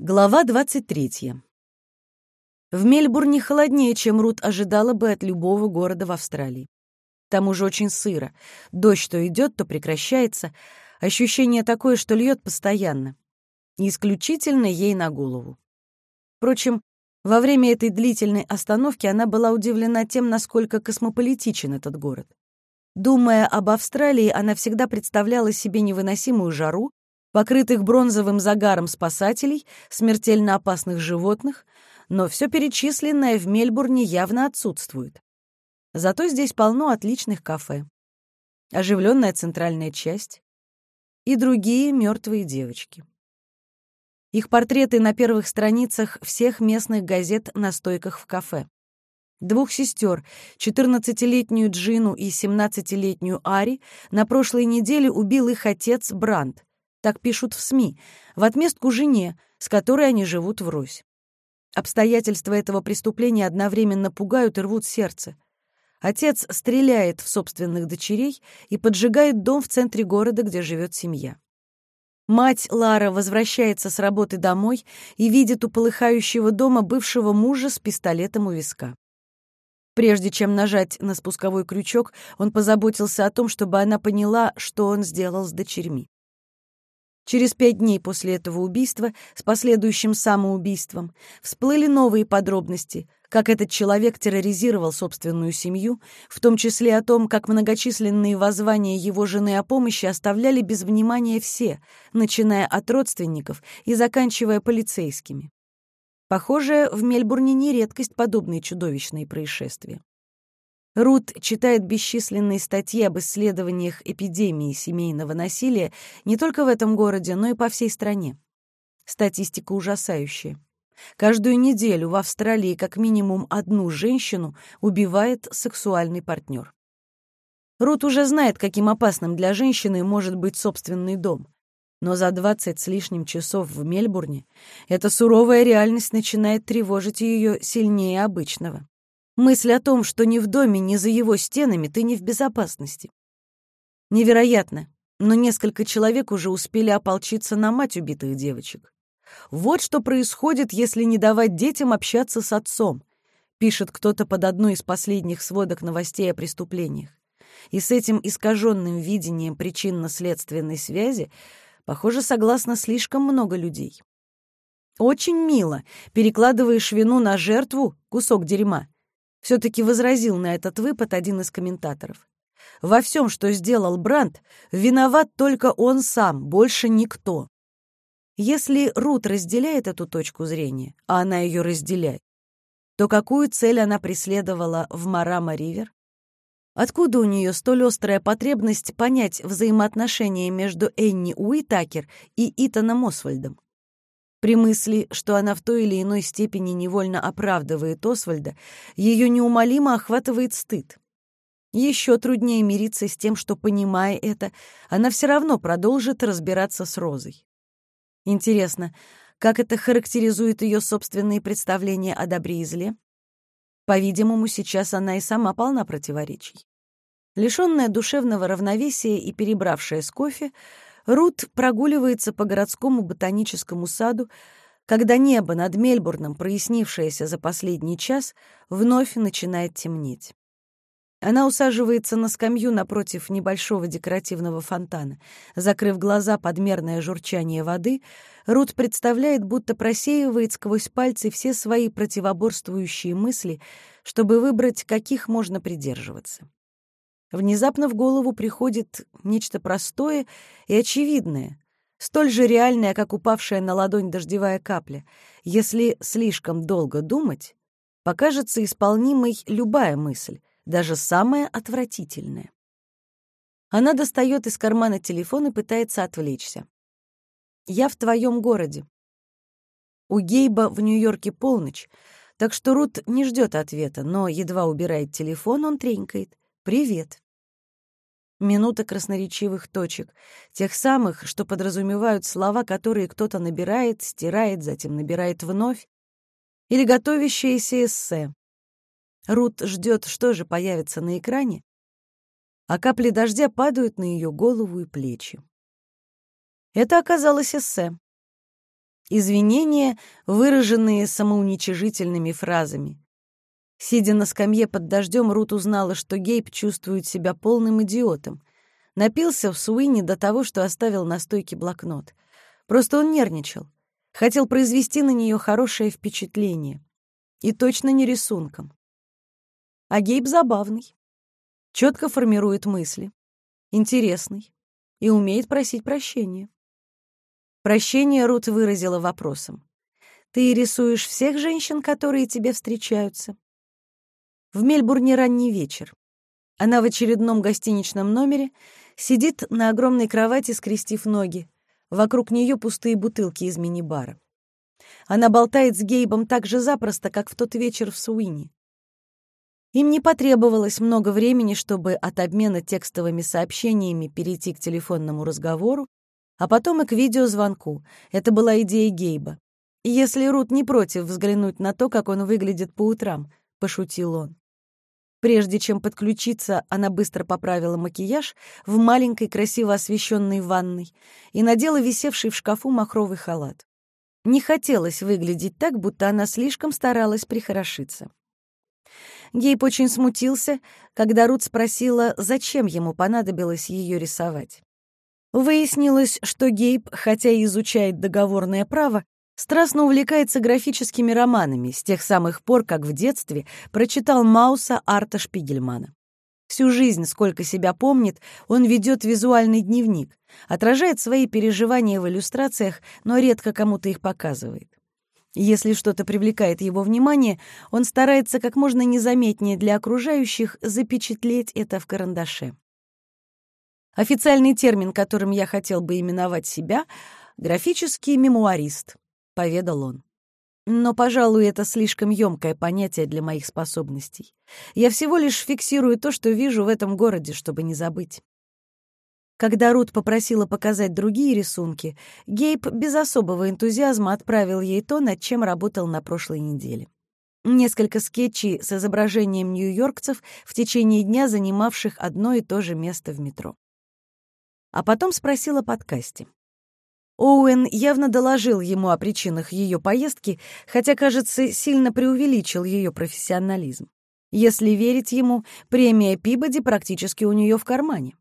Глава 23. В Мельбурне холоднее, чем Рут ожидала бы от любого города в Австралии. Там уже очень сыро. Дождь то идет, то прекращается. Ощущение такое, что льет постоянно. Исключительно ей на голову. Впрочем, во время этой длительной остановки она была удивлена тем, насколько космополитичен этот город. Думая об Австралии, она всегда представляла себе невыносимую жару, покрытых бронзовым загаром спасателей, смертельно опасных животных, но все перечисленное в Мельбурне явно отсутствует. Зато здесь полно отличных кафе, оживленная центральная часть и другие мертвые девочки. Их портреты на первых страницах всех местных газет на стойках в кафе. Двух сестер, 14-летнюю Джину и 17-летнюю Ари, на прошлой неделе убил их отец Бранд, так пишут в СМИ, в отместку жене, с которой они живут врозь. Обстоятельства этого преступления одновременно пугают и рвут сердце. Отец стреляет в собственных дочерей и поджигает дом в центре города, где живет семья. Мать Лара возвращается с работы домой и видит у полыхающего дома бывшего мужа с пистолетом у виска. Прежде чем нажать на спусковой крючок, он позаботился о том, чтобы она поняла, что он сделал с дочерьми. Через пять дней после этого убийства с последующим самоубийством всплыли новые подробности, как этот человек терроризировал собственную семью, в том числе о том, как многочисленные воззвания его жены о помощи оставляли без внимания все, начиная от родственников и заканчивая полицейскими. Похоже, в Мельбурне не редкость подобные чудовищные происшествия. Рут читает бесчисленные статьи об исследованиях эпидемии семейного насилия не только в этом городе, но и по всей стране. Статистика ужасающая. Каждую неделю в Австралии как минимум одну женщину убивает сексуальный партнер. Рут уже знает, каким опасным для женщины может быть собственный дом. Но за 20 с лишним часов в Мельбурне эта суровая реальность начинает тревожить ее сильнее обычного. Мысль о том, что ни в доме, ни за его стенами ты не в безопасности. Невероятно, но несколько человек уже успели ополчиться на мать убитых девочек. Вот что происходит, если не давать детям общаться с отцом, пишет кто-то под одной из последних сводок новостей о преступлениях. И с этим искаженным видением причинно-следственной связи, похоже, согласно слишком много людей. Очень мило, перекладываешь вину на жертву, кусок дерьма, все-таки возразил на этот выпад один из комментаторов. Во всем, что сделал Бранд, виноват только он сам, больше никто. Если Рут разделяет эту точку зрения, а она ее разделяет, то какую цель она преследовала в Марама-Ривер? Откуда у нее столь острая потребность понять взаимоотношения между Энни Уитакер и Итаном Освальдом? При мысли, что она в той или иной степени невольно оправдывает Освальда, ее неумолимо охватывает стыд. Еще труднее мириться с тем, что, понимая это, она все равно продолжит разбираться с Розой. Интересно, как это характеризует ее собственные представления о добре и зле? По-видимому, сейчас она и сама полна противоречий. Лишенная душевного равновесия и перебравшая с кофе, Рут прогуливается по городскому ботаническому саду, когда небо над Мельбурном, прояснившееся за последний час, вновь начинает темнеть. Она усаживается на скамью напротив небольшого декоративного фонтана. Закрыв глаза под мерное журчание воды, Рут представляет, будто просеивает сквозь пальцы все свои противоборствующие мысли, чтобы выбрать, каких можно придерживаться. Внезапно в голову приходит нечто простое и очевидное, столь же реальное, как упавшая на ладонь дождевая капля. Если слишком долго думать, покажется исполнимой любая мысль, даже самая отвратительная. Она достает из кармана телефон и пытается отвлечься. «Я в твоем городе». У Гейба в Нью-Йорке полночь, так что Рут не ждет ответа, но едва убирает телефон, он тренькает. «Привет». Минута красноречивых точек, тех самых, что подразумевают слова, которые кто-то набирает, стирает, затем набирает вновь, или готовящееся эссе. Рут ждет, что же появится на экране, а капли дождя падают на ее голову и плечи. Это оказалось эссе. Извинения, выраженные самоуничижительными фразами. Сидя на скамье под дождем, Рут узнала, что Гейб чувствует себя полным идиотом. Напился в Суине до того, что оставил на стойке блокнот. Просто он нервничал. Хотел произвести на нее хорошее впечатление. И точно не рисунком. А Гейб забавный. Четко формирует мысли. Интересный. И умеет просить прощения. Прощение Рут выразила вопросом. «Ты рисуешь всех женщин, которые тебе встречаются?» В Мельбурне ранний вечер. Она в очередном гостиничном номере сидит на огромной кровати, скрестив ноги. Вокруг нее пустые бутылки из мини-бара. Она болтает с Гейбом так же запросто, как в тот вечер в Суине. Им не потребовалось много времени, чтобы от обмена текстовыми сообщениями перейти к телефонному разговору, а потом и к видеозвонку. Это была идея Гейба. «Если Рут не против взглянуть на то, как он выглядит по утрам», — пошутил он. Прежде чем подключиться, она быстро поправила макияж в маленькой красиво освещенной ванной и надела висевший в шкафу махровый халат. Не хотелось выглядеть так, будто она слишком старалась прихорошиться. Гейб очень смутился, когда Рут спросила, зачем ему понадобилось ее рисовать. Выяснилось, что Гейб, хотя и изучает договорное право, Страстно увлекается графическими романами с тех самых пор, как в детстве прочитал Мауса Арта Шпигельмана. Всю жизнь, сколько себя помнит, он ведет визуальный дневник, отражает свои переживания в иллюстрациях, но редко кому-то их показывает. Если что-то привлекает его внимание, он старается как можно незаметнее для окружающих запечатлеть это в карандаше. Официальный термин, которым я хотел бы именовать себя — графический мемуарист. — поведал он. Но, пожалуй, это слишком ёмкое понятие для моих способностей. Я всего лишь фиксирую то, что вижу в этом городе, чтобы не забыть. Когда Рут попросила показать другие рисунки, Гейб без особого энтузиазма отправил ей то, над чем работал на прошлой неделе. Несколько скетчей с изображением нью-йоркцев в течение дня, занимавших одно и то же место в метро. А потом спросила подкасте. Оуэн явно доложил ему о причинах ее поездки, хотя, кажется, сильно преувеличил ее профессионализм. Если верить ему, премия Пибоди практически у нее в кармане.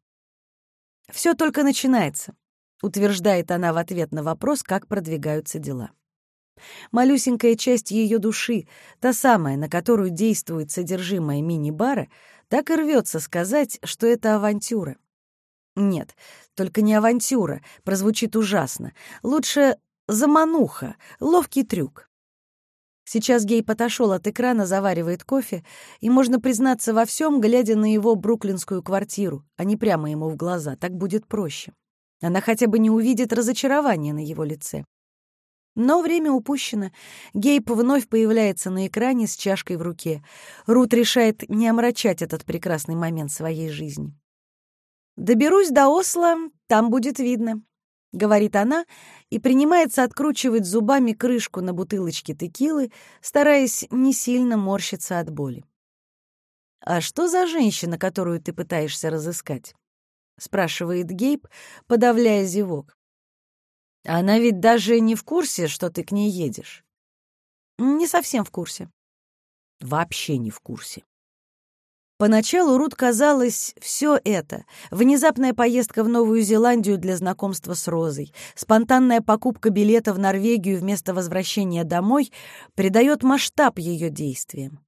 «Все только начинается», — утверждает она в ответ на вопрос, как продвигаются дела. Малюсенькая часть ее души, та самая, на которую действует содержимое мини-бара, так и рвется сказать, что это авантюра. Нет, только не авантюра, прозвучит ужасно. Лучше замануха, ловкий трюк. Сейчас Гей отошел от экрана, заваривает кофе, и можно признаться во всем, глядя на его бруклинскую квартиру, а не прямо ему в глаза, так будет проще. Она хотя бы не увидит разочарования на его лице. Но время упущено. Гейб вновь появляется на экране с чашкой в руке. Рут решает не омрачать этот прекрасный момент своей жизни. «Доберусь до Осло, там будет видно», — говорит она и принимается откручивать зубами крышку на бутылочке текилы, стараясь не сильно морщиться от боли. «А что за женщина, которую ты пытаешься разыскать?» — спрашивает Гейб, подавляя зевок. «Она ведь даже не в курсе, что ты к ней едешь». «Не совсем в курсе». «Вообще не в курсе». Поначалу Рут казалось все это — внезапная поездка в Новую Зеландию для знакомства с Розой, спонтанная покупка билета в Норвегию вместо возвращения домой — придает масштаб ее действиям.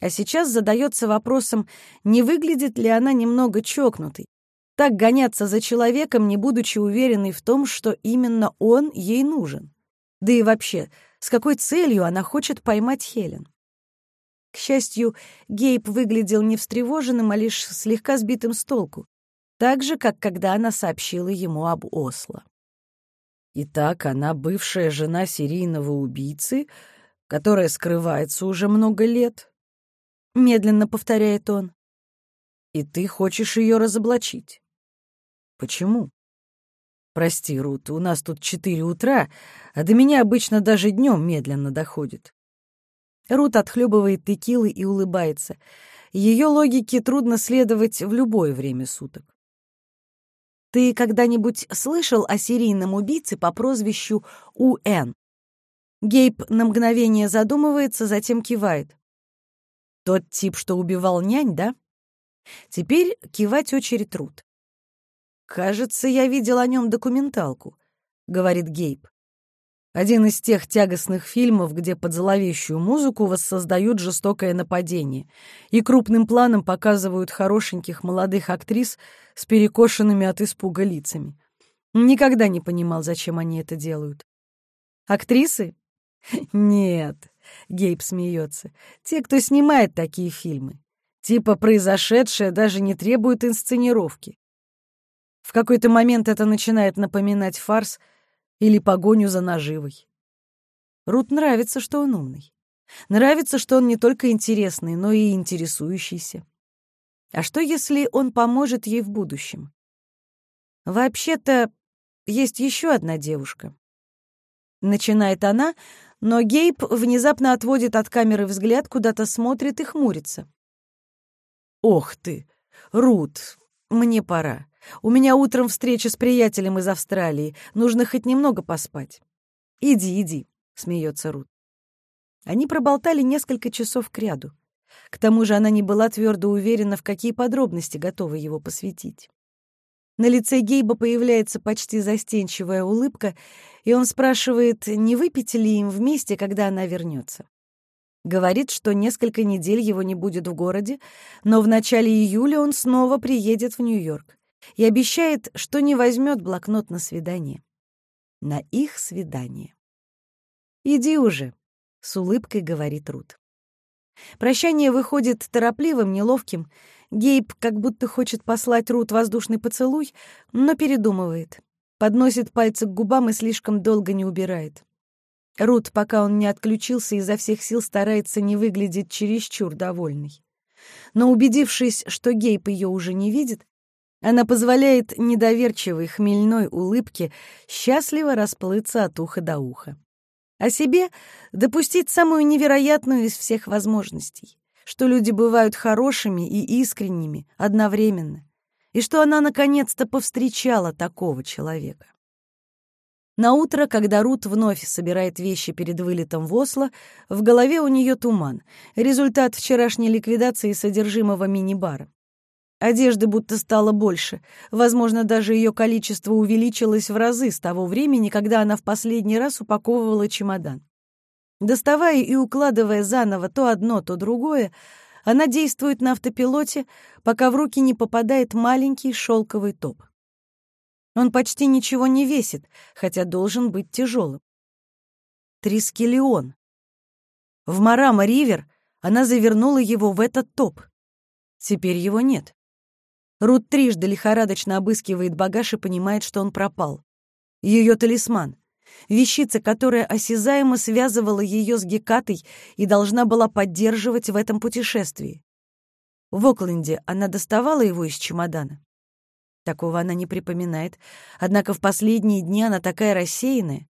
А сейчас задается вопросом, не выглядит ли она немного чокнутой, так гоняться за человеком, не будучи уверенной в том, что именно он ей нужен. Да и вообще, с какой целью она хочет поймать Хелен? К счастью, Гейб выглядел не встревоженным, а лишь слегка сбитым с толку, так же, как когда она сообщила ему об Осло. Итак, она бывшая жена серийного убийцы, которая скрывается уже много лет, — медленно повторяет он. И ты хочешь ее разоблачить. Почему? Прости, Рут, у нас тут четыре утра, а до меня обычно даже днем медленно доходит. Рут отхлебывает текилы и улыбается. Ее логике трудно следовать в любое время суток. «Ты когда-нибудь слышал о серийном убийце по прозвищу У.Н.?» Гейб на мгновение задумывается, затем кивает. «Тот тип, что убивал нянь, да?» Теперь кивать очередь Рут. «Кажется, я видел о нем документалку», — говорит Гейб. Один из тех тягостных фильмов, где под зловещую музыку воссоздают жестокое нападение и крупным планом показывают хорошеньких молодых актрис с перекошенными от испуга лицами. Никогда не понимал, зачем они это делают. Актрисы? Нет, Гейб смеется. Те, кто снимает такие фильмы. Типа произошедшее даже не требует инсценировки. В какой-то момент это начинает напоминать фарс или погоню за наживой. Рут нравится, что он умный. Нравится, что он не только интересный, но и интересующийся. А что, если он поможет ей в будущем? Вообще-то, есть еще одна девушка. Начинает она, но Гейб внезапно отводит от камеры взгляд, куда-то смотрит и хмурится. «Ох ты! Рут, мне пора. У меня утром встреча с приятелем из Австралии. Нужно хоть немного поспать». «Иди, иди», — смеется Рут. Они проболтали несколько часов кряду. К тому же она не была твердо уверена, в какие подробности готова его посвятить. На лице Гейба появляется почти застенчивая улыбка, и он спрашивает, не выпить ли им вместе, когда она вернется. Говорит, что несколько недель его не будет в городе, но в начале июля он снова приедет в Нью-Йорк и обещает, что не возьмет блокнот на свидание. На их свидание. «Иди уже», — с улыбкой говорит Рут. Прощание выходит торопливым, неловким, Гейб как будто хочет послать Рут воздушный поцелуй, но передумывает. Подносит пальцы к губам и слишком долго не убирает. Рут, пока он не отключился, изо всех сил старается не выглядеть чересчур довольной. Но убедившись, что Гейб ее уже не видит, она позволяет недоверчивой хмельной улыбке счастливо расплыться от уха до уха. О себе допустить самую невероятную из всех возможностей что люди бывают хорошими и искренними одновременно, и что она наконец-то повстречала такого человека. На утро, когда Рут вновь собирает вещи перед вылетом в Осло, в голове у нее туман, результат вчерашней ликвидации содержимого мини-бара. Одежды будто стало больше, возможно, даже ее количество увеличилось в разы с того времени, когда она в последний раз упаковывала чемодан. Доставая и укладывая заново то одно, то другое, она действует на автопилоте, пока в руки не попадает маленький шелковый топ. Он почти ничего не весит, хотя должен быть тяжелым. Трискелион. В Марама-Ривер она завернула его в этот топ. Теперь его нет. Рут трижды лихорадочно обыскивает багаж и понимает, что он пропал. Ее талисман — вещица, которая осязаемо связывала ее с Гекатой и должна была поддерживать в этом путешествии. В Окленде она доставала его из чемодана. Такого она не припоминает, однако в последние дни она такая рассеянная.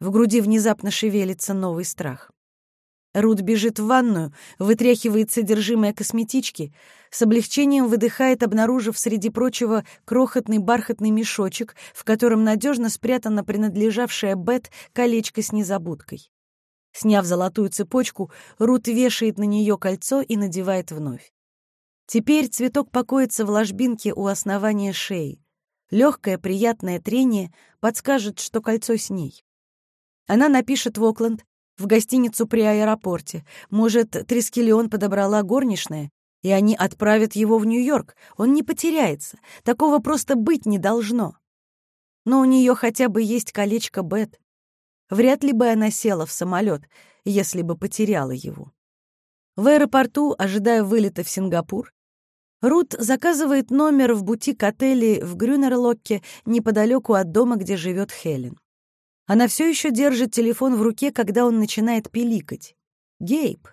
В груди внезапно шевелится новый страх. Рут бежит в ванную, вытряхивает содержимое косметички, с облегчением выдыхает, обнаружив среди прочего крохотный бархатный мешочек, в котором надежно спрятано принадлежавшее Бет колечко с незабудкой. Сняв золотую цепочку, Рут вешает на нее кольцо и надевает вновь. Теперь цветок покоится в ложбинке у основания шеи. Легкое приятное трение подскажет, что кольцо с ней. Она напишет в Окленд, в гостиницу при аэропорте. Может, Трискелион подобрала горничная, и они отправят его в Нью-Йорк. Он не потеряется. Такого просто быть не должно. Но у нее хотя бы есть колечко Бет. Вряд ли бы она села в самолет, если бы потеряла его. В аэропорту, ожидая вылета в Сингапур, Рут заказывает номер в бутик-отеле в Грюнерлокке неподалеку от дома, где живет Хелен. Она все еще держит телефон в руке, когда он начинает пиликать. «Гейб,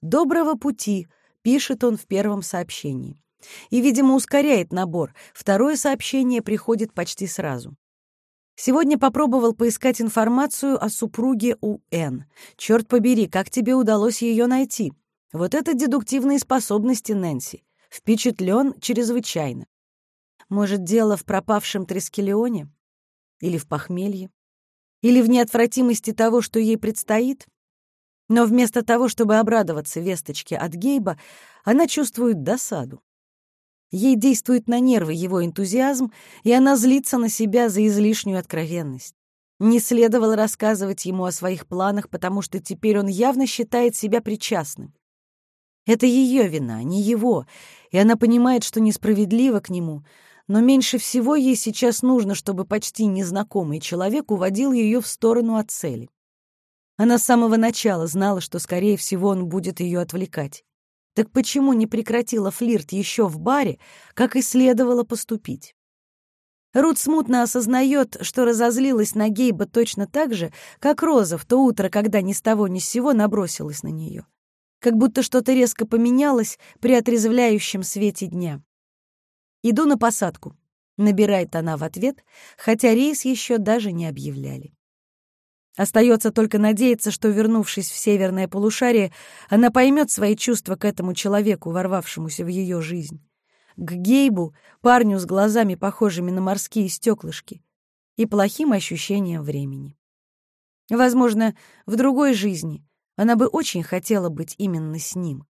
доброго пути», — пишет он в первом сообщении. И, видимо, ускоряет набор. Второе сообщение приходит почти сразу. Сегодня попробовал поискать информацию о супруге у Н. Черт побери, как тебе удалось ее найти? Вот это дедуктивные способности Нэнси. Впечатлен чрезвычайно. Может, дело в пропавшем Трескелионе? Или в похмелье? Или в неотвратимости того, что ей предстоит? Но вместо того, чтобы обрадоваться весточке от Гейба, она чувствует досаду. Ей действует на нервы его энтузиазм, и она злится на себя за излишнюю откровенность. Не следовало рассказывать ему о своих планах, потому что теперь он явно считает себя причастным. Это ее вина, не его, и она понимает, что несправедливо к нему, но меньше всего ей сейчас нужно, чтобы почти незнакомый человек уводил ее в сторону от цели. Она с самого начала знала, что, скорее всего, он будет ее отвлекать. Так почему не прекратила флирт еще в баре, как и следовало поступить? Рут смутно осознает, что разозлилась на Гейба точно так же, как Роза в то утро, когда ни с того ни с сего набросилась на нее. Как будто что-то резко поменялось при отрезвляющем свете дня. «Иду на посадку», — набирает она в ответ, хотя рейс еще даже не объявляли. Остается только надеяться, что, вернувшись в северное полушарие, она поймет свои чувства к этому человеку, ворвавшемуся в ее жизнь. К Гейбу, парню с глазами, похожими на морские стеклышки, и плохим ощущением времени. Возможно, в другой жизни она бы очень хотела быть именно с ним.